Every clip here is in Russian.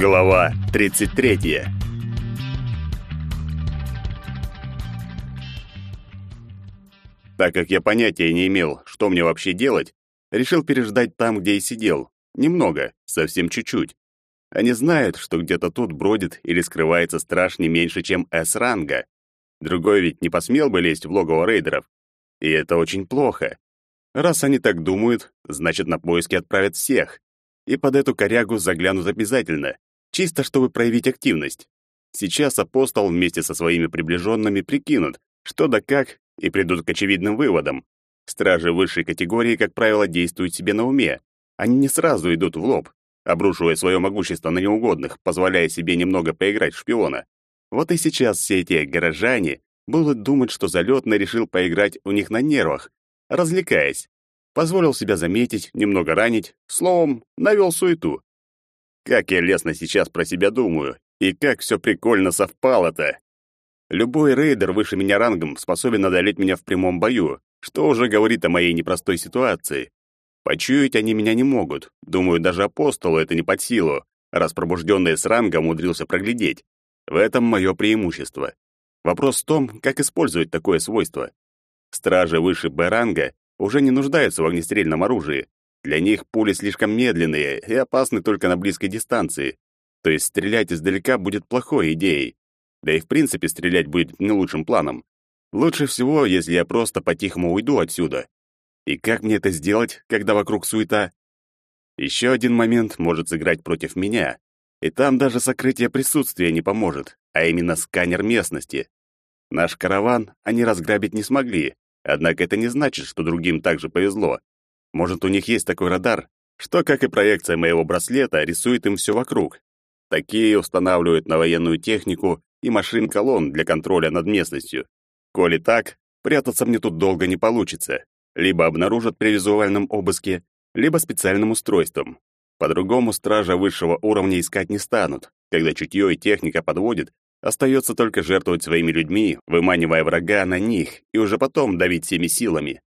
Глава 33. Так как я понятия не имел, что мне вообще делать, решил переждать там, где и сидел. Немного, совсем чуть-чуть. Они знают, что где-то тут бродит или скрывается страж не меньше, чем С-ранга. Другой ведь не посмел бы лезть в логово рейдеров. И это очень плохо. Раз они так думают, значит, на поиски отправят всех. И под эту корягу заглянут обязательно, чисто чтобы проявить активность. Сейчас апостол вместе со своими приближенными прикинут, что да как, и придут к очевидным выводам. Стражи высшей категории, как правило, действуют себе на уме. Они не сразу идут в лоб, обрушивая свое могущество на неугодных, позволяя себе немного поиграть в шпиона. Вот и сейчас все эти горожане будут думать, что залетный решил поиграть у них на нервах, развлекаясь. Позволил себя заметить, немного ранить, словом, навел суету. Как я лестно сейчас про себя думаю, и как все прикольно совпало-то. Любой рейдер выше меня рангом способен одолеть меня в прямом бою, что уже говорит о моей непростой ситуации. Почуять они меня не могут. Думаю, даже апостолу это не под силу, раз пробужденный с рангом умудрился проглядеть. В этом мое преимущество. Вопрос в том, как использовать такое свойство. Стражи выше Б-ранга уже не нуждаются в огнестрельном оружии. Для них пули слишком медленные и опасны только на близкой дистанции. То есть стрелять издалека будет плохой идеей. Да и в принципе стрелять будет не лучшим планом. Лучше всего, если я просто по-тихому уйду отсюда. И как мне это сделать, когда вокруг суета? Еще один момент может сыграть против меня. И там даже сокрытие присутствия не поможет, а именно сканер местности. Наш караван они разграбить не смогли, однако это не значит, что другим также повезло. Может, у них есть такой радар, что, как и проекция моего браслета, рисует им все вокруг. Такие устанавливают на военную технику и машин-колонн для контроля над местностью. Коли так, прятаться мне тут долго не получится. Либо обнаружат при визуальном обыске, либо специальным устройством. По-другому стража высшего уровня искать не станут. Когда чутье и техника подводит, остается только жертвовать своими людьми, выманивая врага на них, и уже потом давить всеми силами.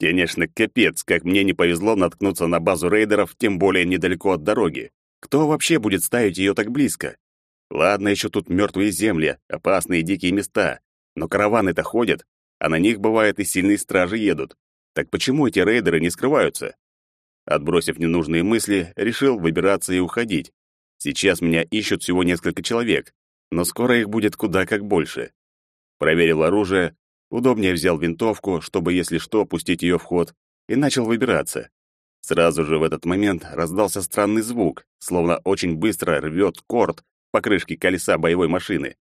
Конечно, капец, как мне не повезло наткнуться на базу рейдеров, тем более недалеко от дороги. Кто вообще будет ставить ее так близко? Ладно, еще тут мертвые земли, опасные дикие места. Но караваны-то ходят, а на них, бывает, и сильные стражи едут. Так почему эти рейдеры не скрываются? Отбросив ненужные мысли, решил выбираться и уходить. Сейчас меня ищут всего несколько человек, но скоро их будет куда как больше. Проверил оружие, удобнее взял винтовку, чтобы, если что, пустить ее в ход, и начал выбираться. Сразу же в этот момент раздался странный звук, словно очень быстро рвет корд, покрышки колеса боевой машины.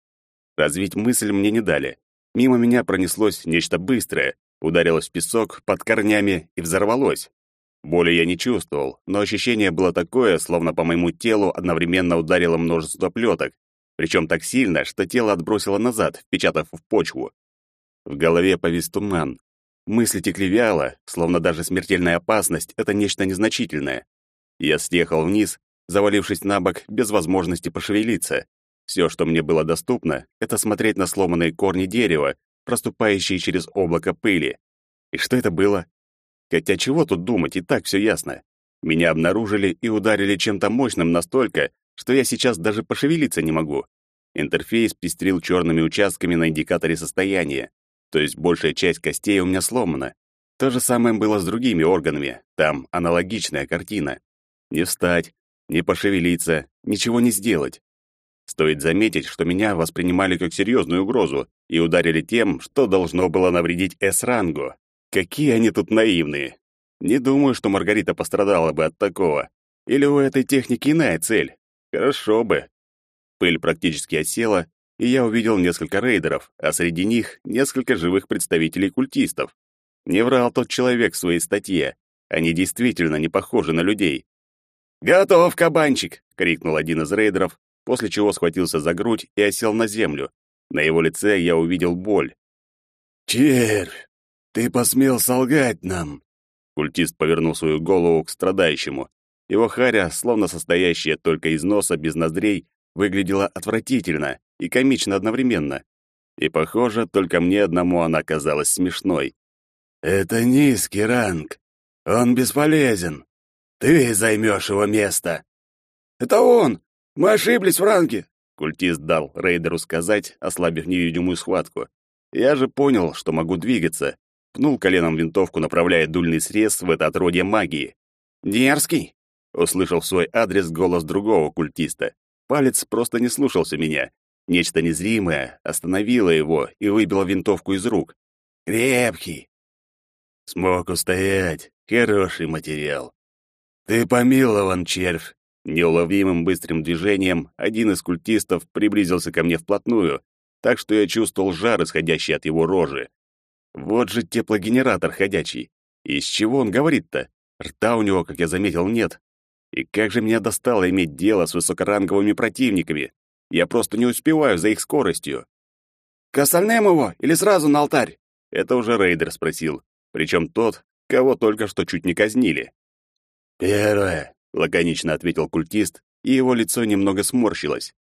Развить мысль мне не дали. Мимо меня пронеслось нечто быстрое, ударилось в песок под корнями и взорвалось. Боли я не чувствовал, но ощущение было такое, словно по моему телу одновременно ударило множество плеток, причем так сильно, что тело отбросило назад, впечатав в почву. В голове повис туман. Мысли текли вяло, словно даже смертельная опасность — это нечто незначительное. Я съехал вниз, завалившись на бок, без возможности пошевелиться. Все, что мне было доступно, это смотреть на сломанные корни дерева, проступающие через облако пыли. И что это было? Хотя чего тут думать, и так все ясно. Меня обнаружили и ударили чем-то мощным настолько, что я сейчас даже пошевелиться не могу. Интерфейс пестрил черными участками на индикаторе состояния, то есть большая часть костей у меня сломана. То же самое было с другими органами, там аналогичная картина. Не встать, не пошевелиться, ничего не сделать. Стоит заметить, что меня воспринимали как серьезную угрозу и ударили тем, что должно было навредить С-рангу. Какие они тут наивные. Не думаю, что Маргарита пострадала бы от такого. Или у этой техники иная цель. Хорошо бы. Пыль практически осела, и я увидел несколько рейдеров, а среди них несколько живых представителей культистов. Не врал тот человек в своей статье. Они действительно не похожи на людей. «Готов, кабанчик!» — крикнул один из рейдеров, после чего схватился за грудь и осел на землю. На его лице я увидел боль. «Червь, ты посмел солгать нам!» Культист повернул свою голову к страдающему. Его харя, словно состоящая только из носа без ноздрей, выглядела отвратительно и комично одновременно. И, похоже, только мне одному она казалась смешной. «Это низкий ранг. Он бесполезен. Ты займешь его место». «Это он! Мы ошиблись, Франки!» Культист дал рейдеру сказать, ослабив невидимую схватку. Я же понял, что могу двигаться. Пнул коленом винтовку, направляя дульный срез в это отродье магии. «Дерзкий!» — услышал в свой адрес голос другого культиста. Палец просто не слушался меня. Нечто незримое остановило его и выбило винтовку из рук. «Крепкий!» «Смог устоять. Хороший материал. Ты помилован, червь!» Неуловимым быстрым движением один из культистов приблизился ко мне вплотную, так что я чувствовал жар, исходящий от его рожи. Вот же теплогенератор ходячий. Из чего он говорит-то? Рта у него, как я заметил, нет. И как же меня достало иметь дело с высокоранговыми противниками. Я просто не успеваю за их скоростью. «К остальным его или сразу на алтарь?» Это уже рейдер спросил, причем тот, кого только что чуть не казнили. «Первое», — лаконично ответил культист, и его лицо немного сморщилось.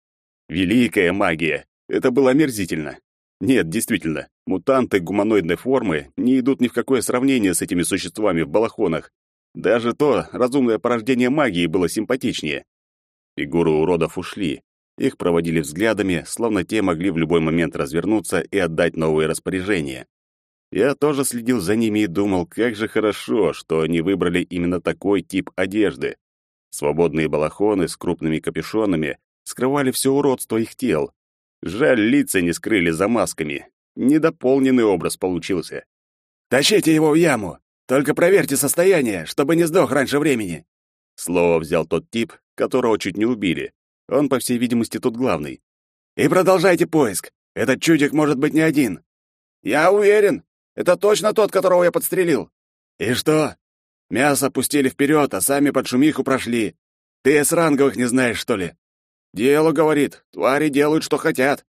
«Великая магия! Это было омерзительно. Нет, действительно, мутанты гуманоидной формы не идут ни в какое сравнение с этими существами в балахонах. Даже то разумное порождение магии было симпатичнее. Фигуры уродов ушли. Их проводили взглядами, словно те могли в любой момент развернуться и отдать новые распоряжения. Я тоже следил за ними и думал, как же хорошо, что они выбрали именно такой тип одежды. Свободные балахоны с крупными капюшонами скрывали все уродство их тел. Жаль, лица не скрыли за масками. Недополненный образ получился. «Тащите его в яму! Только проверьте состояние, чтобы не сдох раньше времени!» Слово взял тот тип, которого чуть не убили. Он, по всей видимости, тут главный. «И продолжайте поиск. Этот чудик может быть не один». «Я уверен. Это точно тот, которого я подстрелил». «И что? Мясо пустили вперед, а сами под шумиху прошли. Ты с ранговых не знаешь, что ли?» «Дело, — говорит, — твари делают, что хотят».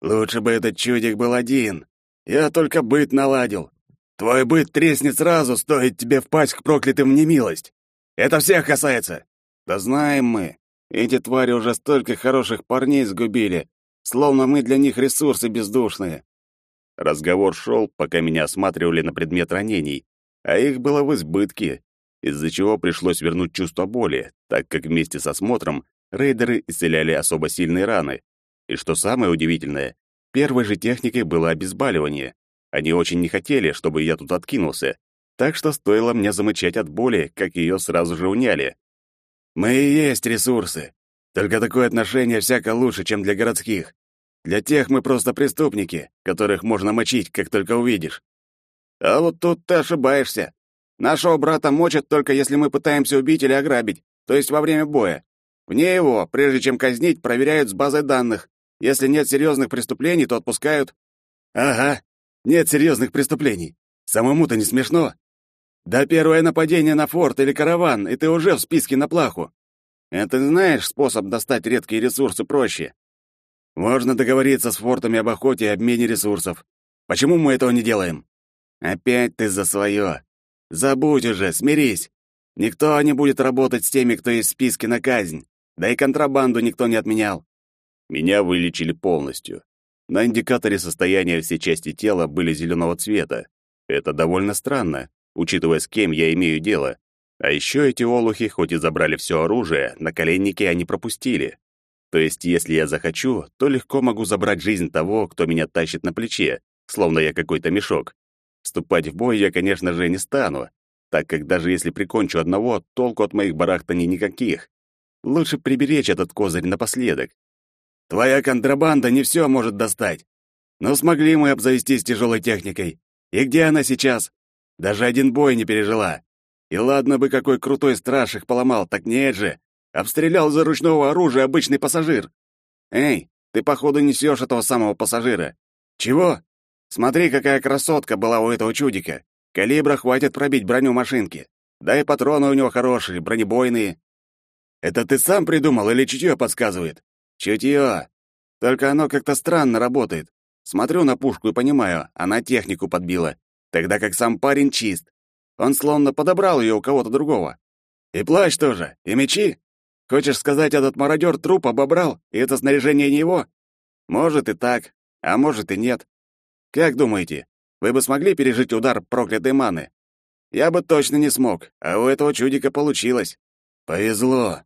«Лучше бы этот чудик был один. Я только быт наладил. Твой быт треснет сразу, стоит тебе впасть к проклятым немилость. Это всех касается». «Да знаем мы. Эти твари уже столько хороших парней сгубили, словно мы для них ресурсы бездушные. Разговор шел, пока меня осматривали на предмет ранений, а их было в избытке, из-за чего пришлось вернуть чувство боли, так как вместе с осмотром рейдеры исцеляли особо сильные раны. И что самое удивительное, первой же техникой было обезболивание. Они очень не хотели, чтобы я тут откинулся, так что стоило мне замычать от боли, как ее сразу же уняли. «Мы и есть ресурсы. Только такое отношение всяко лучше, чем для городских. Для тех мы просто преступники, которых можно мочить, как только увидишь. А вот тут ты ошибаешься. Нашего брата мочат только если мы пытаемся убить или ограбить, то есть во время боя. Вне его, прежде чем казнить, проверяют с базой данных. Если нет серьезных преступлений, то отпускают. Ага, нет серьезных преступлений. Самому-то не смешно. Да первое нападение на форт или караван, и ты уже в списке на плаху. Это знаешь способ достать редкие ресурсы проще. Можно договориться с фортами об охоте и обмене ресурсов. Почему мы этого не делаем? Опять ты за свое. Забудь уже, смирись. Никто не будет работать с теми, кто есть в списке на казнь. Да и контрабанду никто не отменял. Меня вылечили полностью. На индикаторе состояния все части тела были зеленого цвета. Это довольно странно, учитывая, с кем я имею дело. А еще эти олухи, хоть и забрали все оружие, на наколенники они пропустили. То есть, если я захочу, то легко могу забрать жизнь того, кто меня тащит на плече, словно я какой-то мешок. Вступать в бой я, конечно же, не стану, так как даже если прикончу одного, толку от моих барахтаний никаких. Лучше приберечь этот козырь напоследок. Твоя контрабанда не все может достать. Но смогли мы обзавестись тяжелой техникой. И где она сейчас? Даже один бой не пережила. И ладно бы какой крутой страж их поломал, так нет же. Обстрелял за ручного оружия обычный пассажир. Эй, ты, походу, несешь этого самого пассажира. Чего? Смотри, какая красотка была у этого чудика. Калибра хватит пробить броню машинки. Да и патроны у него хорошие, бронебойные. Это ты сам придумал или чутье подсказывает? Чутье. Только оно как-то странно работает. Смотрю на пушку и понимаю, она технику подбила, тогда как сам парень чист. Он словно подобрал ее у кого-то другого. И плащ тоже, и мечи. Хочешь сказать, этот мародер труп обобрал, и это снаряжение не его? Может и так, а может и нет. Как думаете, вы бы смогли пережить удар проклятой маны? Я бы точно не смог, а у этого чудика получилось. Повезло.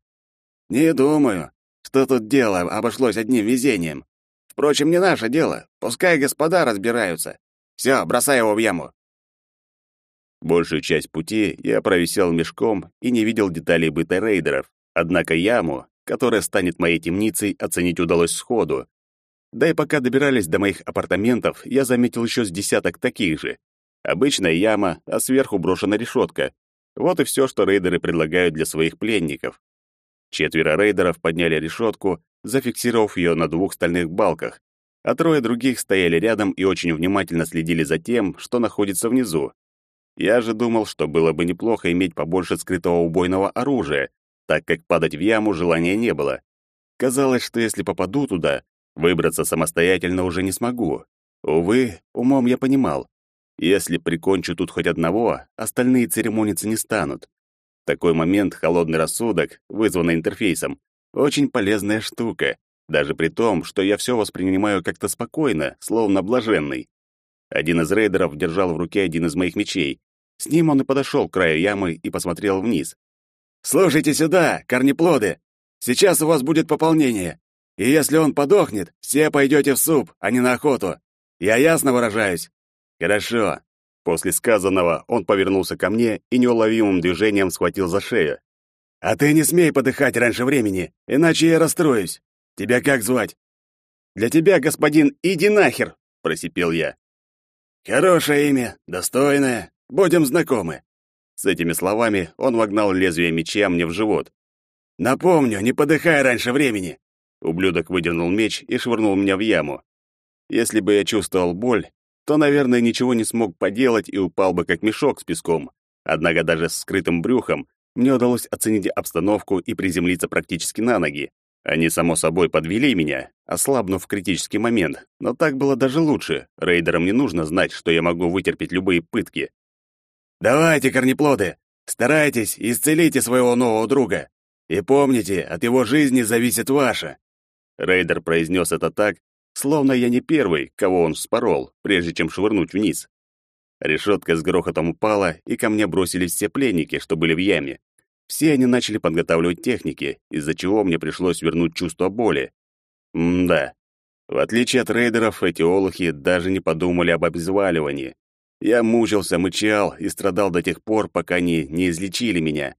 Не думаю. что тут дело обошлось одним везением. Впрочем, не наше дело. Пускай господа разбираются. Все, бросай его в яму. Большую часть пути я провисел мешком и не видел деталей быта рейдеров. Однако яму, которая станет моей темницей, оценить удалось сходу. Да и пока добирались до моих апартаментов, я заметил еще с десяток таких же. Обычная яма, а сверху брошена решетка. Вот и все, что рейдеры предлагают для своих пленников. Четверо рейдеров подняли решетку, зафиксировав ее на двух стальных балках, а трое других стояли рядом и очень внимательно следили за тем, что находится внизу. Я же думал, что было бы неплохо иметь побольше скрытого убойного оружия, так как падать в яму желания не было. Казалось, что если попаду туда, выбраться самостоятельно уже не смогу. Увы, умом я понимал, если прикончу тут хоть одного, остальные церемониться не станут. В такой момент холодный рассудок, вызванный интерфейсом, очень полезная штука, даже при том, что я все воспринимаю как-то спокойно, словно блаженный. Один из рейдеров держал в руке один из моих мечей. С ним он и подошел к краю ямы и посмотрел вниз. «Слушайте сюда, корнеплоды! Сейчас у вас будет пополнение. И если он подохнет, все пойдете в суп, а не на охоту. Я ясно выражаюсь?» «Хорошо». После сказанного он повернулся ко мне и неуловимым движением схватил за шею. «А ты не смей подыхать раньше времени, иначе я расстроюсь. Тебя как звать?» «Для тебя, господин, иди нахер!» — просипел я. «Хорошее имя, достойное. Будем знакомы». С этими словами он вогнал лезвие меча мне в живот. «Напомню, не подыхай раньше времени!» Ублюдок выдернул меч и швырнул меня в яму. Если бы я чувствовал боль, то, наверное, ничего не смог поделать и упал бы как мешок с песком. Однако даже с скрытым брюхом мне удалось оценить обстановку и приземлиться практически на ноги. Они, само собой, подвели меня, ослабнув в критический момент, но так было даже лучше. Рейдерам не нужно знать, что я могу вытерпеть любые пытки. «Давайте, корнеплоды, старайтесь и исцелите своего нового друга. И помните, от его жизни зависит ваша». Рейдер произнес это так, словно я не первый, кого он вспорол, прежде чем швырнуть вниз. Решетка с грохотом упала, и ко мне бросились все пленники, что были в яме. Все они начали подготавливать техники, из-за чего мне пришлось вернуть чувство боли. М-да. В отличие от рейдеров, эти олухи даже не подумали об обезваливании. Я мучился, мычал и страдал до тех пор, пока они не излечили меня.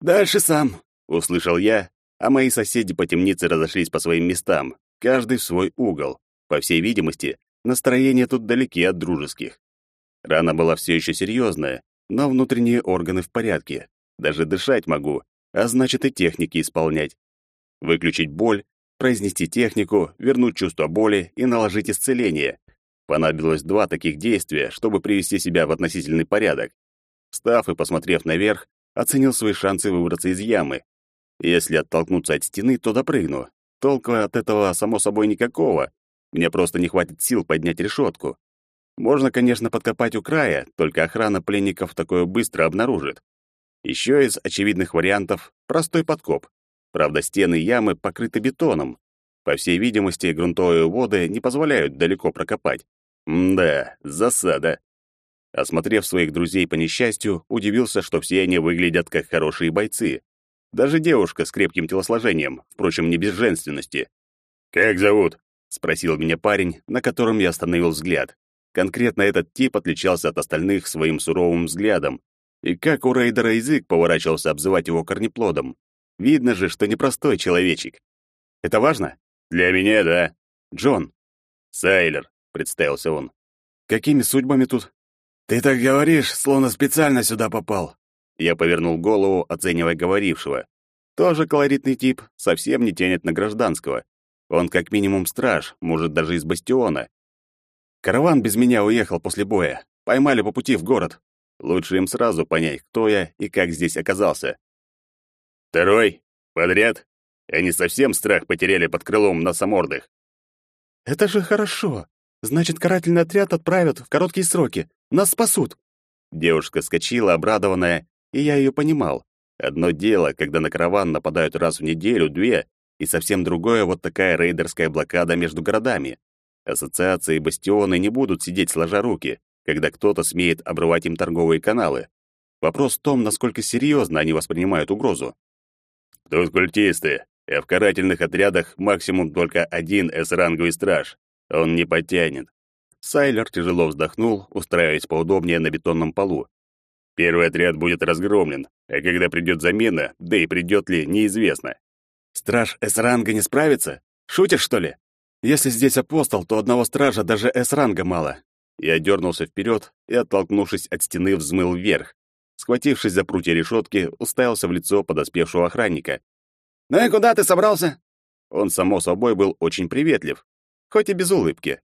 «Дальше сам», — услышал я, а мои соседи по темнице разошлись по своим местам каждый в свой угол. По всей видимости, настроение тут далеки от дружеских. Рана была все еще серьезная, но внутренние органы в порядке. Даже дышать могу, а значит и техники исполнять. Выключить боль, произнести технику, вернуть чувство боли и наложить исцеление. Понадобилось два таких действия, чтобы привести себя в относительный порядок. Встав и посмотрев наверх, оценил свои шансы выбраться из ямы. Если оттолкнуться от стены, то допрыгну, Толка от этого, само собой, никакого. Мне просто не хватит сил поднять решетку. Можно, конечно, подкопать у края, только охрана пленников такое быстро обнаружит. Еще из очевидных вариантов — простой подкоп. Правда, стены ямы покрыты бетоном. По всей видимости, грунтовые воды не позволяют далеко прокопать. М-да, засада. Осмотрев своих друзей по несчастью, удивился, что все они выглядят как хорошие бойцы. Даже девушка с крепким телосложением, впрочем, не без женственности. «Как зовут?» — спросил меня парень, на котором я остановил взгляд. Конкретно этот тип отличался от остальных своим суровым взглядом. И как у рейдера язык поворачивался обзывать его корнеплодом. Видно же, что непростой человечек. Это важно? Для меня, да. Джон. Сайлер, представился он. Какими судьбами тут? Ты так говоришь, словно специально сюда попал. Я повернул голову, оценивая говорившего. Тоже колоритный тип, совсем не тянет на гражданского. Он как минимум страж, может, даже из бастиона. Караван без меня уехал после боя. Поймали по пути в город. Лучше им сразу понять, кто я и как здесь оказался. Второй? Подряд? Они совсем страх потеряли под крылом носомордых. Это же хорошо. Значит, карательный отряд отправят в короткие сроки. Нас спасут. Девушка скочила, обрадованная, и я ее понимал. Одно дело, когда на караван нападают раз в неделю-две, и совсем другое вот такая рейдерская блокада между городами. Ассоциации и бастионы не будут сидеть сложа руки, когда кто-то смеет обрывать им торговые каналы. Вопрос в том, насколько серьезно они воспринимают угрозу. «Тут культисты. а в карательных отрядах максимум только один С-ранговый страж. Он не потянет. Сайлер тяжело вздохнул, устраиваясь поудобнее на бетонном полу. Первый отряд будет разгромлен, а когда придет замена, да и придет ли, неизвестно. Страж С-ранга не справится? Шутишь, что ли? Если здесь апостол, то одного стража даже С-ранга мало. Я дернулся вперед и, оттолкнувшись от стены, взмыл вверх. Схватившись за прутья решетки, уставился в лицо подоспевшего охранника. «Ну и куда ты собрался?» Он, само собой, был очень приветлив, хоть и без улыбки.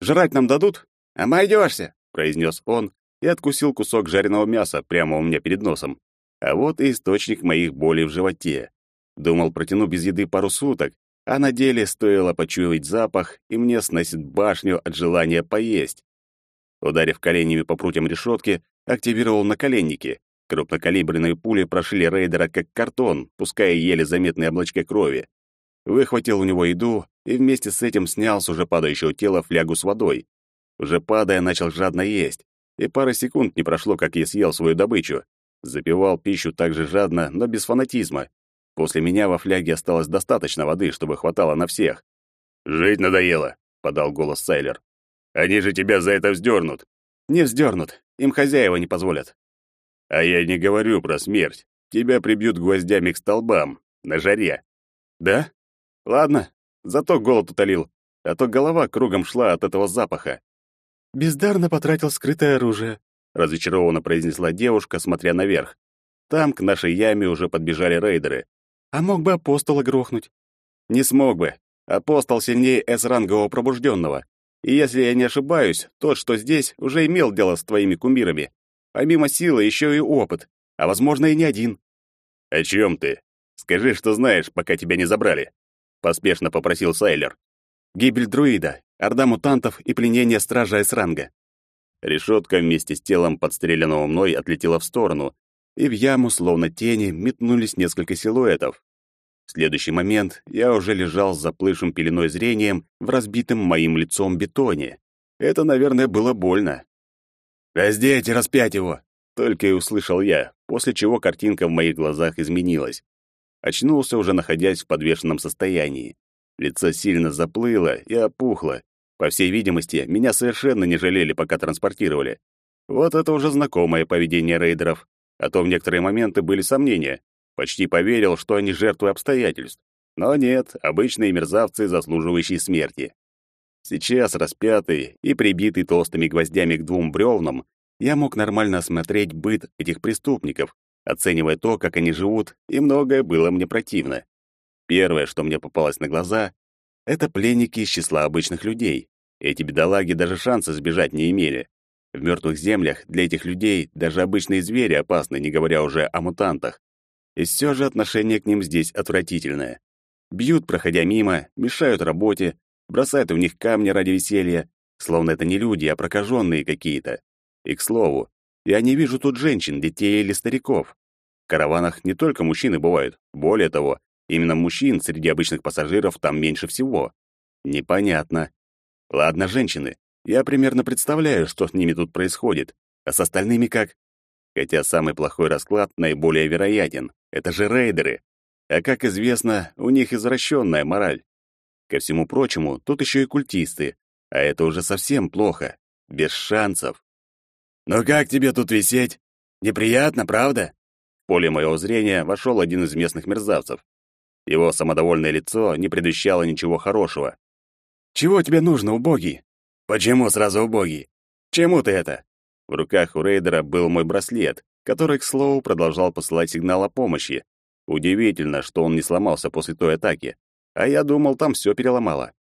«Жрать нам дадут?» «Обойдешься», — произнес он и откусил кусок жареного мяса прямо у меня перед носом. А вот и источник моих болей в животе. Думал, протяну без еды пару суток, а на деле стоило почуять запах, и мне сносит башню от желания поесть. Ударив коленями по прутьям решетки, активировал наколенники. Крупнокалиберные пули прошли рейдера как картон, пуская еле заметные облачка крови. Выхватил у него еду и вместе с этим снял с уже падающего тела флягу с водой. Уже падая, начал жадно есть, и пары секунд не прошло, как я съел свою добычу. Запивал пищу так же жадно, но без фанатизма. После меня во фляге осталось достаточно воды, чтобы хватало на всех. «Жить надоело», — подал голос Сайлер. Они же тебя за это вздернут. Не вздернут. Им хозяева не позволят. А я не говорю про смерть. Тебя прибьют гвоздями к столбам. На жаре. Да? Ладно. Зато голод утолил. А то голова кругом шла от этого запаха. Бездарно потратил скрытое оружие, разочарованно произнесла девушка, смотря наверх. Там к нашей яме уже подбежали рейдеры. А мог бы апостола грохнуть? Не смог бы. Апостол сильнее С-рангового пробужденного. И если я не ошибаюсь, тот, что здесь, уже имел дело с твоими кумирами. Помимо силы, еще и опыт. А, возможно, и не один. «О чем ты? Скажи, что знаешь, пока тебя не забрали», — поспешно попросил Сайлер. «Гибель друида, орда мутантов и пленение стража Эсранга». Решетка вместе с телом подстреленного мной отлетела в сторону, и в яму, словно тени, метнулись несколько силуэтов. В следующий момент я уже лежал с заплывшим пеленой зрением в разбитом моим лицом бетоне. Это, наверное, было больно. «Раздеть и распять его!» Только и услышал я, после чего картинка в моих глазах изменилась. Очнулся, уже находясь в подвешенном состоянии. Лицо сильно заплыло и опухло. По всей видимости, меня совершенно не жалели, пока транспортировали. Вот это уже знакомое поведение рейдеров. А то в некоторые моменты были сомнения, Почти поверил, что они жертвы обстоятельств. Но нет, обычные мерзавцы, заслуживающие смерти. Сейчас, распятый и прибитый толстыми гвоздями к двум бревнам, я мог нормально осмотреть быт этих преступников, оценивая то, как они живут, и многое было мне противно. Первое, что мне попалось на глаза, это пленники из числа обычных людей. Эти бедолаги даже шанса сбежать не имели. В мертвых землях для этих людей даже обычные звери опасны, не говоря уже о мутантах. И все же отношение к ним здесь отвратительное. Бьют, проходя мимо, мешают работе, бросают в них камни ради веселья, словно это не люди, а прокаженные какие-то. И, к слову, я не вижу тут женщин, детей или стариков. В караванах не только мужчины бывают, более того, именно мужчин среди обычных пассажиров там меньше всего. Непонятно. Ладно, женщины, я примерно представляю, что с ними тут происходит, а с остальными как? Хотя самый плохой расклад наиболее вероятен. Это же рейдеры. А как известно, у них извращенная мораль. Ко всему прочему, тут еще и культисты. А это уже совсем плохо. Без шансов. «Ну как тебе тут висеть? Неприятно, правда?» В поле моего зрения вошел один из местных мерзавцев. Его самодовольное лицо не предвещало ничего хорошего. «Чего тебе нужно, убогий?» «Почему сразу убогий? Чему ты это?» В руках у рейдера был мой браслет, который, к слову, продолжал посылать сигнал о помощи. Удивительно, что он не сломался после той атаки. А я думал, там все переломало.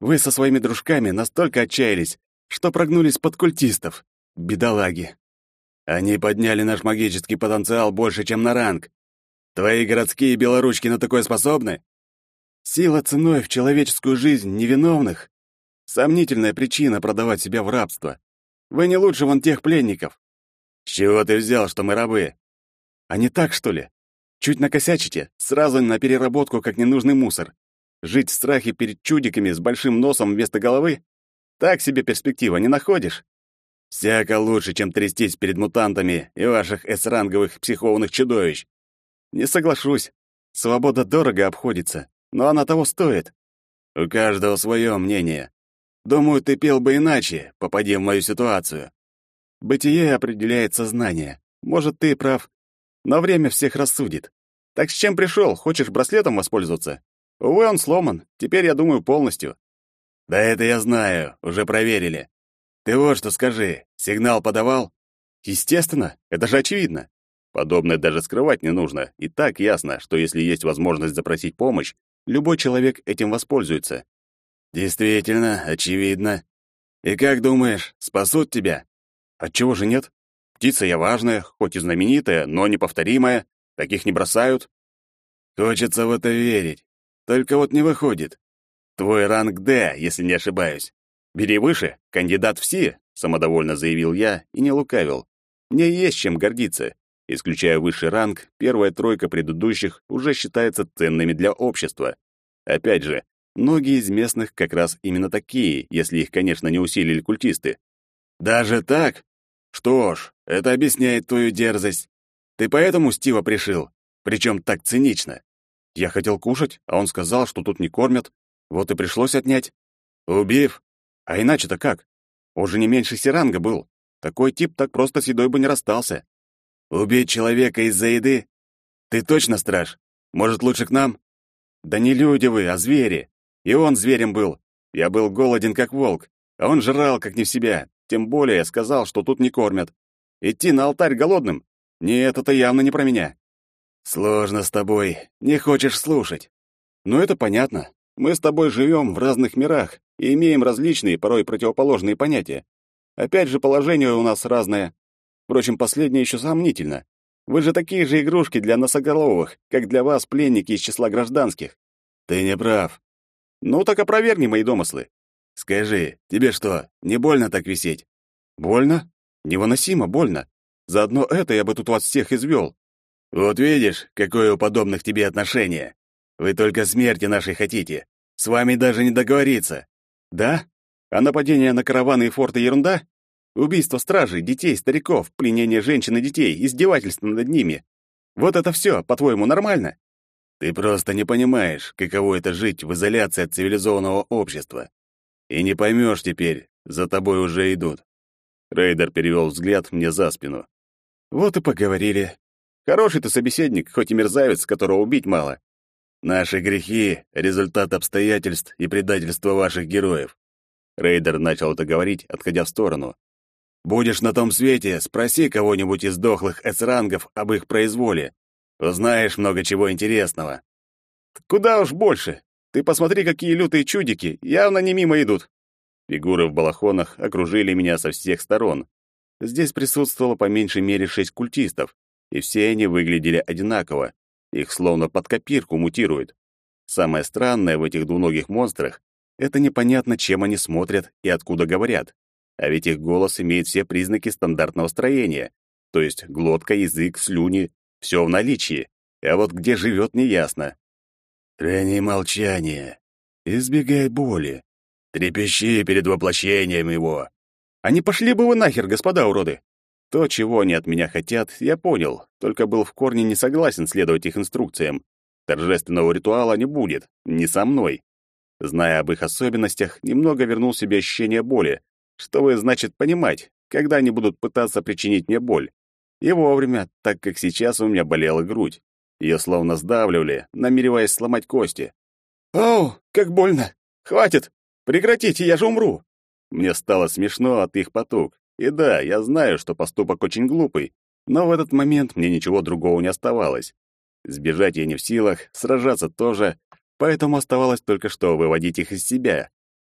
Вы со своими дружками настолько отчаялись, что прогнулись под культистов. Бедолаги. Они подняли наш магический потенциал больше, чем на ранг. Твои городские белоручки на такое способны? Сила ценой в человеческую жизнь невиновных. Сомнительная причина продавать себя в рабство. Вы не лучше вон тех пленников. С чего ты взял, что мы рабы? А не так, что ли? Чуть накосячите, сразу на переработку, как ненужный мусор. Жить в страхе перед чудиками с большим носом вместо головы? Так себе перспектива, не находишь? Всяко лучше, чем трястись перед мутантами и ваших эсранговых психованных чудовищ. Не соглашусь. Свобода дорого обходится. но она того стоит. У каждого свое мнение. Думаю, ты пел бы иначе, попади в мою ситуацию. Бытие определяет сознание. Может, ты прав, но время всех рассудит. Так с чем пришел? Хочешь браслетом воспользоваться? Увы, он сломан. Теперь, я думаю, полностью. Да это я знаю, уже проверили. Ты вот что скажи, сигнал подавал? Естественно, это же очевидно. Подобное даже скрывать не нужно. И так ясно, что если есть возможность запросить помощь, любой человек этим воспользуется. Действительно, очевидно. И как думаешь, спасут тебя? Отчего же нет? Птица я важная, хоть и знаменитая, но неповторимая. Таких не бросают. Хочется в это верить. Только вот не выходит. Твой ранг Д, если не ошибаюсь. Бери выше, кандидат в Си, самодовольно заявил я и не лукавил. Мне есть чем гордиться. Исключая высший ранг, первая тройка предыдущих уже считается ценными для общества. Опять же, многие из местных как раз именно такие, если их, конечно, не усилили культисты. Даже так? Что ж, это объясняет твою дерзость. Ты поэтому Стива пришил? Причем так цинично. Я хотел кушать, а он сказал, что тут не кормят. Вот и пришлось отнять. Убив? А иначе-то как? Он же не меньше Сиранга был. Такой тип так просто с едой бы не расстался. Убить человека из-за еды? Ты точно страж? Может, лучше к нам? Да не люди вы, а звери. И он зверем был. Я был голоден, как волк, а он жрал, как не в себя. Тем более сказал, что тут не кормят. Идти на алтарь голодным? Нет, это явно не про меня. Сложно с тобой. Не хочешь слушать. Ну, это понятно. Мы с тобой живем в разных мирах и имеем различные, порой противоположные понятия. Опять же, положение у нас разное. Впрочем, последнее еще сомнительно. Вы же такие же игрушки для носоголовых, как для вас пленники из числа гражданских. Ты не прав. Ну так опровергни мои домыслы. Скажи, тебе что, не больно так висеть? Больно? Невыносимо больно. Заодно это я бы тут вас всех извел. Вот видишь, какое у подобных тебе отношение. Вы только смерти нашей хотите. С вами даже не договориться. Да? А нападение на караваны и форты ерунда? Убийство стражей, детей, стариков, пленение женщин и детей, издевательство над ними. Вот это все, по-твоему, нормально? Ты просто не понимаешь, каково это жить в изоляции от цивилизованного общества. И не поймешь теперь, за тобой уже идут. Рейдер перевел взгляд мне за спину. Вот и поговорили. Хороший ты собеседник, хоть и мерзавец, которого убить мало. Наши грехи — результат обстоятельств и предательства ваших героев. Рейдер начал это говорить, отходя в сторону. Будешь на том свете, спроси кого-нибудь из дохлых эсрангов об их произволе. Узнаешь много чего интересного. Куда уж больше. Ты посмотри, какие лютые чудики, явно не мимо идут. Фигуры в балахонах окружили меня со всех сторон. Здесь присутствовало по меньшей мере шесть культистов, и все они выглядели одинаково. Их словно под копирку мутируют. Самое странное в этих двуногих монстрах — это непонятно, чем они смотрят и откуда говорят. А ведь их голос имеет все признаки стандартного строения, то есть глотка, язык, слюни — все в наличии, а вот где живет, неясно. Храни молчание, избегай боли, трепещи перед воплощением его. А не пошли бы вы нахер, господа уроды? То, чего они от меня хотят, я понял, только был в корне не согласен следовать их инструкциям. Торжественного ритуала не будет, не со мной. Зная об их особенностях, немного вернул себе ощущение боли, чтобы, значит, понимать, когда они будут пытаться причинить мне боль. И вовремя, так как сейчас у меня болела грудь. Ее словно сдавливали, намереваясь сломать кости. «Оу, как больно! Хватит! Прекратите, я же умру!» Мне стало смешно от их потуг. И да, я знаю, что поступок очень глупый, но в этот момент мне ничего другого не оставалось. Сбежать я не в силах, сражаться тоже, поэтому оставалось только что выводить их из себя.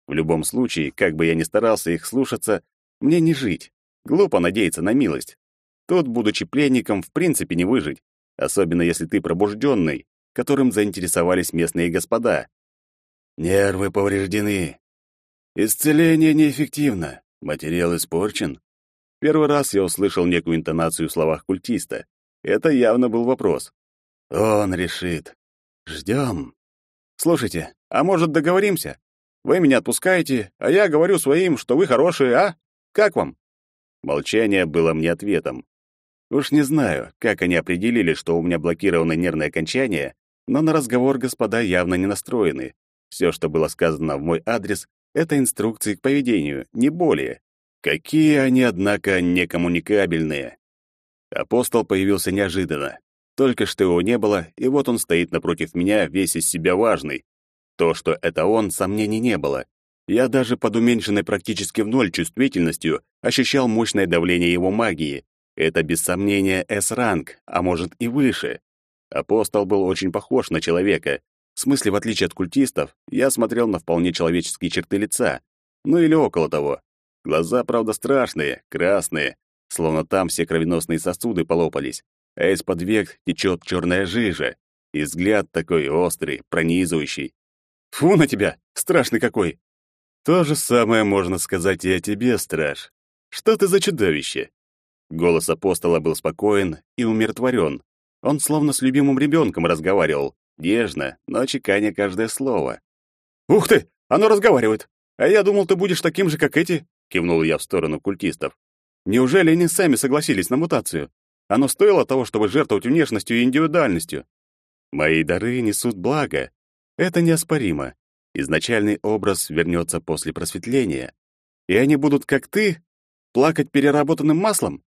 В любом случае, как бы я ни старался их слушаться, мне не жить. Глупо надеяться на милость. Тут, будучи пленником, в принципе не выжить, особенно если ты пробужденный, которым заинтересовались местные господа. Нервы повреждены. Исцеление неэффективно. Материал испорчен. Первый раз я услышал некую интонацию в словах культиста. Это явно был вопрос. Он решит. Ждем. Слушайте, а может договоримся? Вы меня отпускаете, а я говорю своим, что вы хорошие, а? Как вам?» Молчание было мне ответом. Уж не знаю, как они определили, что у меня блокировано нервное окончание, Но на разговор господа явно не настроены. Все, что было сказано в мой адрес, это инструкции к поведению, не более. Какие они, однако, некоммуникабельные. Апостол появился неожиданно. Только что его не было, и вот он стоит напротив меня, весь из себя важный. То, что это он, сомнений не было. Я даже под уменьшенной практически в ноль чувствительностью ощущал мощное давление его магии. Это, без сомнения, С-ранг, а может и выше. Апостол был очень похож на человека. В смысле, в отличие от культистов, я смотрел на вполне человеческие черты лица. Ну или около того. Глаза, правда, страшные, красные, словно там все кровеносные сосуды полопались, а из-под век течет черная жижа, и взгляд такой острый, пронизывающий. «Фу на тебя! Страшный какой!» «То же самое можно сказать и о тебе, страж. Что ты за чудовище?» Голос апостола был спокоен и умиротворен. Он словно с любимым ребенком разговаривал, нежно, но чеканя каждое слово. «Ух ты! Оно разговаривает! А я думал, ты будешь таким же, как эти!» — кивнул я в сторону культистов. «Неужели они сами согласились на мутацию? Оно стоило того, чтобы жертвовать внешностью и индивидуальностью. Мои дары несут благо. Это неоспоримо. Изначальный образ вернется после просветления. И они будут, как ты, плакать переработанным маслом?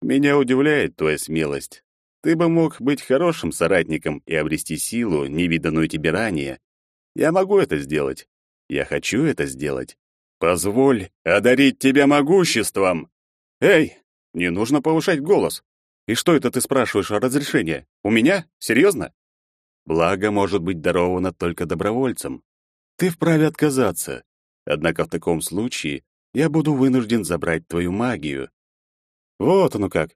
Меня удивляет твоя смелость. Ты бы мог быть хорошим соратником и обрести силу, невиданную тебе ранее. Я могу это сделать. Я хочу это сделать. Позволь одарить тебя могуществом. Эй, не нужно повышать голос. И что это ты спрашиваешь о разрешении? У меня? Серьезно? Благо может быть даровано только добровольцам. Ты вправе отказаться. Однако в таком случае я буду вынужден забрать твою магию. Вот оно как.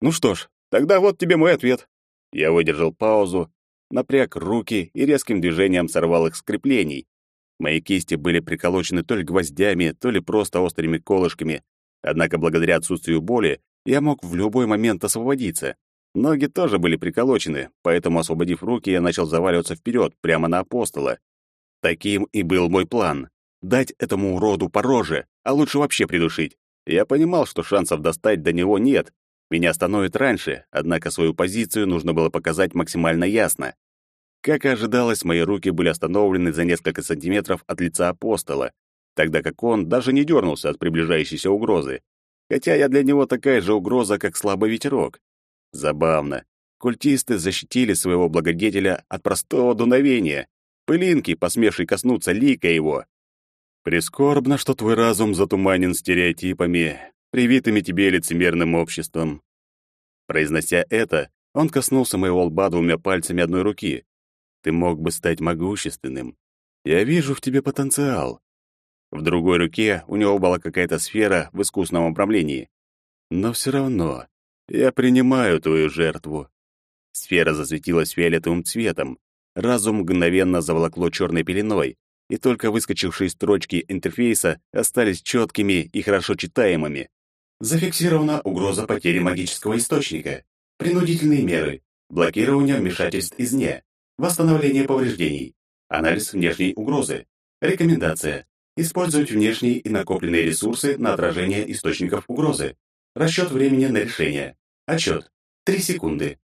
Ну что ж, Тогда вот тебе мой ответ. Я выдержал паузу, напряг руки и резким движением сорвал их с креплений. Мои кисти были приколочены то ли гвоздями, то ли просто острыми колышками. Однако благодаря отсутствию боли я мог в любой момент освободиться. Ноги тоже были приколочены, поэтому, освободив руки, я начал заваливаться вперед, прямо на апостола. Таким и был мой план. Дать этому уроду по роже, а лучше вообще придушить. Я понимал, что шансов достать до него нет, меня остановят раньше, однако свою позицию нужно было показать максимально ясно. Как и ожидалось, мои руки были остановлены за несколько сантиметров от лица апостола, тогда как он даже не дернулся от приближающейся угрозы. Хотя я для него такая же угроза, как слабый ветерок. Забавно. Культисты защитили своего благодетеля от простого дуновения, пылинки, посмевшей коснуться лика его. Прискорбно, что твой разум затуманен стереотипами, привитыми тебе лицемерным обществом. Произнося это, он коснулся моего лба двумя пальцами одной руки. Ты мог бы стать могущественным. Я вижу в тебе потенциал. В другой руке у него была какая-то сфера в искусном управлении. Но все равно я принимаю твою жертву. Сфера засветилась фиолетовым цветом. Разум мгновенно заволокло черной пеленой, и только выскочившие строчки интерфейса остались четкими и хорошо читаемыми. Зафиксирована угроза потери магического источника. Принудительные меры. Блокирование вмешательств извне. Восстановление повреждений. Анализ внешней угрозы. Рекомендация. Использовать внешние и накопленные ресурсы на отражение источников угрозы. Расчет времени на решение. Отчет. Три секунды.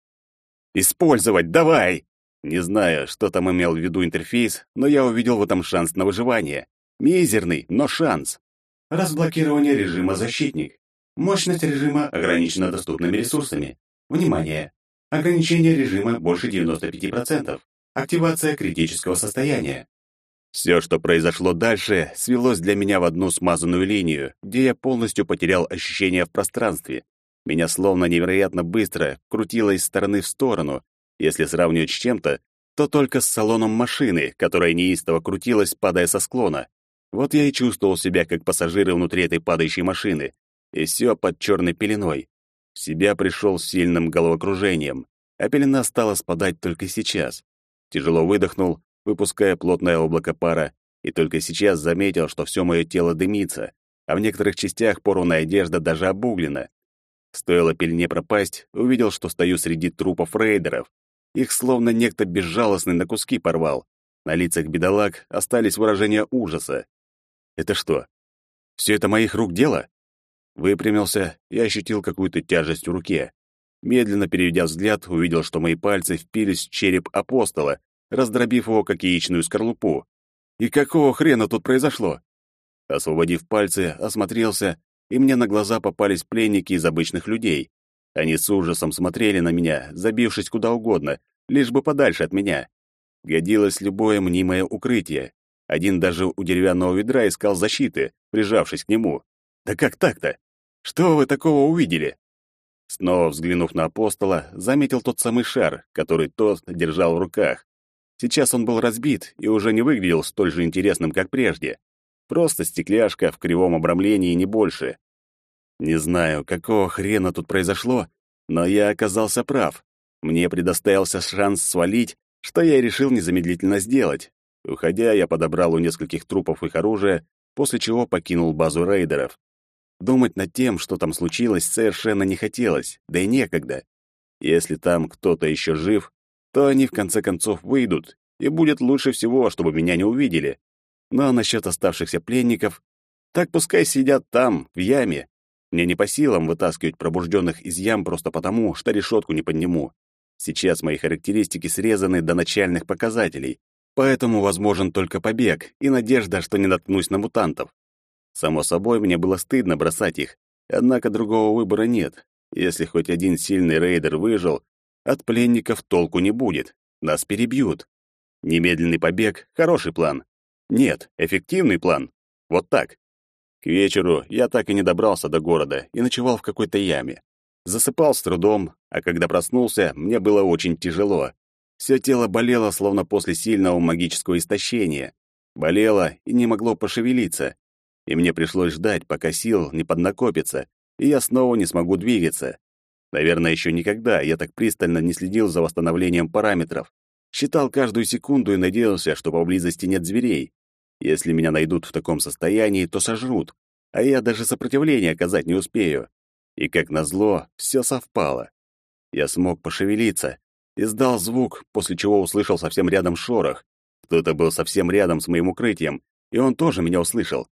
«Использовать, давай!» Не знаю, что там имел в виду интерфейс, но я увидел в этом шанс на выживание. Мизерный, но шанс. Разблокирование режима «Защитник». Мощность режима ограничена доступными ресурсами. Внимание! Ограничение режима больше 95%. Активация критического состояния. Все, что произошло дальше, свелось для меня в одну смазанную линию, где я полностью потерял ощущение в пространстве. Меня словно невероятно быстро крутило из стороны в сторону. Если сравнивать с чем-то, то только с салоном машины, которая неистово крутилась, падая со склона. Вот я и чувствовал себя как пассажиры внутри этой падающей машины и все под черной пеленой. В себя пришел с сильным головокружением, а пелена стала спадать только сейчас. Тяжело выдохнул, выпуская плотное облако пара, и только сейчас заметил, что все мое тело дымится, а в некоторых частях порванная одежда даже обуглена. Стоило пелене пропасть, увидел, что стою среди трупов рейдеров. Их словно некто безжалостный на куски порвал. На лицах бедолаг остались выражения ужаса. Это что? Все это моих рук дело? Выпрямился и ощутил какую-то тяжесть в руке. Медленно переведя взгляд, увидел, что мои пальцы впились в череп апостола, раздробив его как яичную скорлупу. И какого хрена тут произошло? Освободив пальцы, осмотрелся, и мне на глаза попались пленники из обычных людей. Они с ужасом смотрели на меня, забившись куда угодно, лишь бы подальше от меня. Годилось любое мнимое укрытие. Один даже у деревянного ведра искал защиты, прижавшись к нему. Да как так-то? Что вы такого увидели? Снова взглянув на апостола, заметил тот самый шар, который тот держал в руках. Сейчас он был разбит и уже не выглядел столь же интересным, как прежде. Просто стекляшка в кривом обрамлении не больше. Не знаю, какого хрена тут произошло, но я оказался прав. Мне предоставился шанс свалить, что я решил незамедлительно сделать. Уходя, я подобрал у нескольких трупов их оружие, после чего покинул базу рейдеров. Думать над тем, что там случилось, совершенно не хотелось, да и некогда. Если там кто-то еще жив, то они в конце концов выйдут, и будет лучше всего, чтобы меня не увидели. Ну а насчет оставшихся пленников, так пускай сидят там, в яме. Мне не по силам вытаскивать пробужденных из ям просто потому, что решетку не подниму. Сейчас мои характеристики срезаны до начальных показателей, поэтому возможен только побег и надежда, что не наткнусь на мутантов. Само собой, мне было стыдно бросать их, однако другого выбора нет. Если хоть один сильный рейдер выжил, от пленников толку не будет, нас перебьют. Немедленный побег — хороший план. Нет, эффективный план. Вот так. К вечеру я так и не добрался до города и ночевал в какой-то яме. Засыпал с трудом, а когда проснулся, мне было очень тяжело. Все тело болело, словно после сильного магического истощения. Болело и не могло пошевелиться и мне пришлось ждать, пока сил не поднакопится, и я снова не смогу двигаться. Наверное, еще никогда я так пристально не следил за восстановлением параметров. Считал каждую секунду и надеялся, что поблизости нет зверей. Если меня найдут в таком состоянии, то сожрут, а я даже сопротивления оказать не успею. И, как назло, все совпало. Я смог пошевелиться, издал звук, после чего услышал совсем рядом шорох. Кто-то был совсем рядом с моим укрытием, и он тоже меня услышал.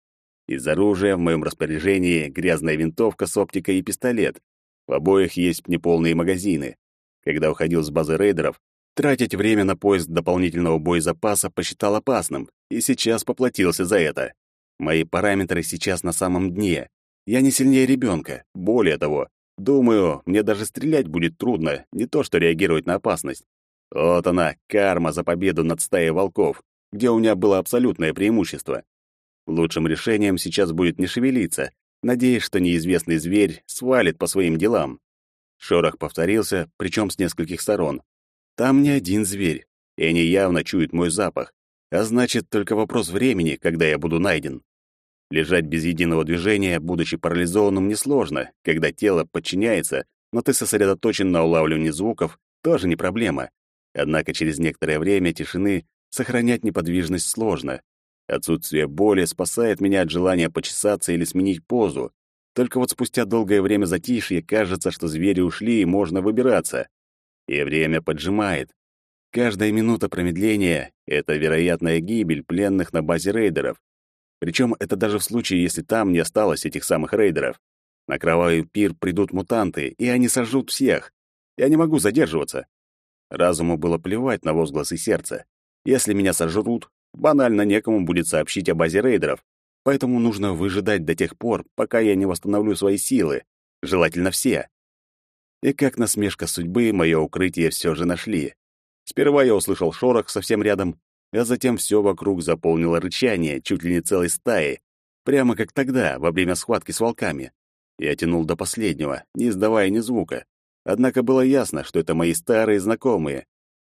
Из оружия в моем распоряжении грязная винтовка с оптикой и пистолет. В обоих есть неполные магазины. Когда уходил с базы рейдеров, тратить время на поиск дополнительного боезапаса посчитал опасным, и сейчас поплатился за это. Мои параметры сейчас на самом дне. Я не сильнее ребенка. Более того, думаю, мне даже стрелять будет трудно, не то что реагировать на опасность. Вот она, карма за победу над стаей волков, где у меня было абсолютное преимущество. Лучшим решением сейчас будет не шевелиться, надеясь, что неизвестный зверь свалит по своим делам. Шорох повторился, причем с нескольких сторон. Там не один зверь, и они явно чуют мой запах, а значит, только вопрос времени, когда я буду найден. Лежать без единого движения, будучи парализованным, несложно, когда тело подчиняется, но ты сосредоточен на улавливании звуков, тоже не проблема. Однако через некоторое время тишины сохранять неподвижность сложно. Отсутствие боли спасает меня от желания почесаться или сменить позу. Только вот спустя долгое время затишья кажется, что звери ушли и можно выбираться. И время поджимает. Каждая минута промедления — это вероятная гибель пленных на базе рейдеров. Причем это даже в случае, если там не осталось этих самых рейдеров. На кровавый пир придут мутанты, и они сожрут всех. Я не могу задерживаться. Разуму было плевать на возгласы сердца. Если меня сожрут, банально некому будет сообщить о базе рейдеров, поэтому нужно выжидать до тех пор, пока я не восстановлю свои силы, желательно все. И как насмешка судьбы, мое укрытие все же нашли. Сперва я услышал шорох совсем рядом, а затем все вокруг заполнило рычание чуть ли не целой стаи, прямо как тогда, во время схватки с волками. Я тянул до последнего, не издавая ни звука. Однако было ясно, что это мои старые знакомые.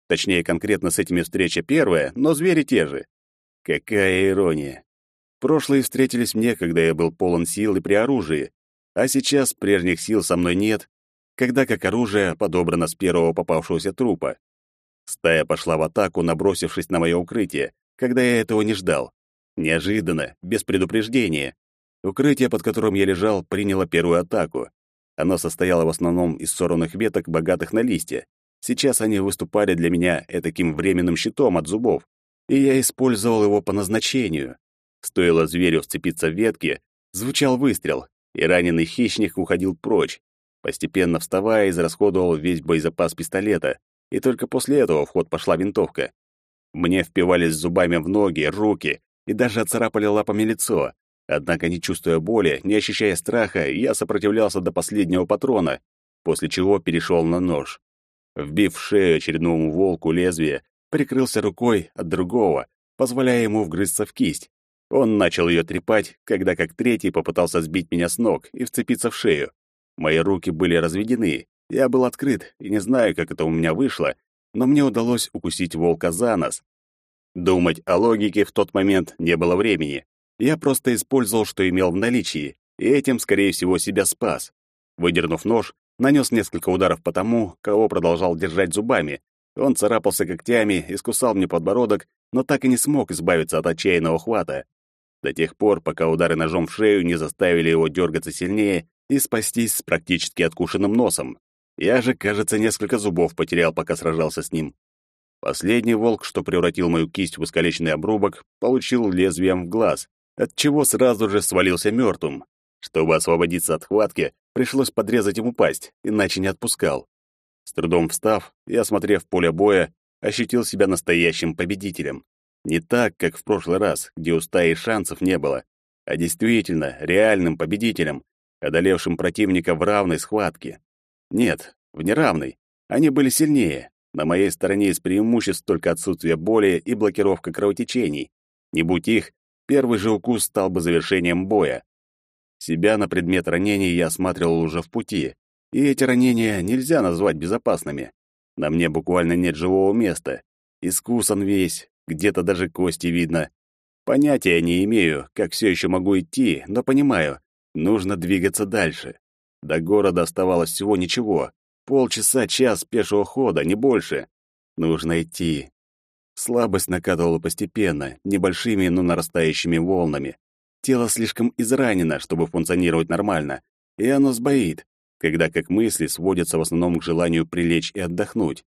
Точнее, конкретно с этими встреча первая, но звери те же. Какая ирония. Прошлые встретились мне, когда я был полон сил и при оружии, а сейчас прежних сил со мной нет, когда как оружие подобрано с первого попавшегося трупа. Стая пошла в атаку, набросившись на мое укрытие, когда я этого не ждал. Неожиданно, без предупреждения. Укрытие, под которым я лежал, приняло первую атаку. Оно состояло в основном из сорванных веток, богатых на листья. Сейчас они выступали для меня таким временным щитом от зубов и я использовал его по назначению. Стоило зверю вцепиться в ветки, звучал выстрел, и раненый хищник уходил прочь. Постепенно вставая, израсходовал весь боезапас пистолета, и только после этого в ход пошла винтовка. Мне впивались зубами в ноги, руки и даже отцарапали лапами лицо. Однако, не чувствуя боли, не ощущая страха, я сопротивлялся до последнего патрона, после чего перешел на нож. Вбив в шею очередному волку лезвие, прикрылся рукой от другого, позволяя ему вгрызться в кисть. Он начал ее трепать, когда как третий попытался сбить меня с ног и вцепиться в шею. Мои руки были разведены, я был открыт, и не знаю, как это у меня вышло, но мне удалось укусить волка за нос. Думать о логике в тот момент не было времени. Я просто использовал, что имел в наличии, и этим, скорее всего, себя спас. Выдернув нож, нанес несколько ударов по тому, кого продолжал держать зубами. Он царапался когтями, искусал мне подбородок, но так и не смог избавиться от отчаянного хвата. До тех пор, пока удары ножом в шею не заставили его дергаться сильнее и спастись с практически откушенным носом. Я же, кажется, несколько зубов потерял, пока сражался с ним. Последний волк, что превратил мою кисть в искалеченный обрубок, получил лезвием в глаз, отчего сразу же свалился мертвым. Чтобы освободиться от хватки, пришлось подрезать ему пасть, иначе не отпускал. С трудом встав и осмотрев поле боя, ощутил себя настоящим победителем. Не так, как в прошлый раз, где у стаи шансов не было, а действительно реальным победителем, одолевшим противника в равной схватке. Нет, в неравной. Они были сильнее. На моей стороне из преимуществ только отсутствие боли и блокировка кровотечений. Не будь их, первый же укус стал бы завершением боя. Себя на предмет ранений я осматривал уже в пути, и эти ранения нельзя назвать безопасными. На мне буквально нет живого места. Искусан весь, где-то даже кости видно. Понятия не имею, как все еще могу идти, но понимаю, нужно двигаться дальше. До города оставалось всего ничего. Полчаса, час пешего хода, не больше. Нужно идти. Слабость накатывала постепенно, небольшими, но нарастающими волнами. Тело слишком изранено, чтобы функционировать нормально, и оно сбоит, когда как мысли сводятся в основном к желанию прилечь и отдохнуть.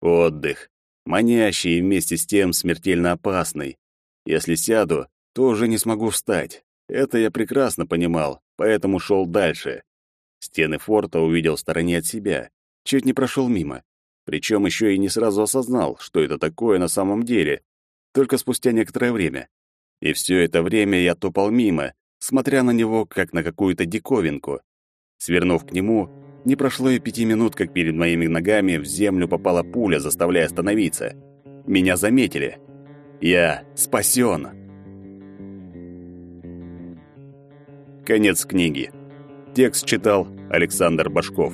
Отдых. Манящий и вместе с тем смертельно опасный. Если сяду, то уже не смогу встать. Это я прекрасно понимал, поэтому шел дальше. Стены форта увидел в стороне от себя, чуть не прошел мимо. Причем еще и не сразу осознал, что это такое на самом деле, только спустя некоторое время. И все это время я топал мимо, смотря на него, как на какую-то диковинку. Свернув к нему, не прошло и пяти минут, как перед моими ногами в землю попала пуля, заставляя остановиться. Меня заметили. Я спасен. Конец книги. Текст читал Александр Башков.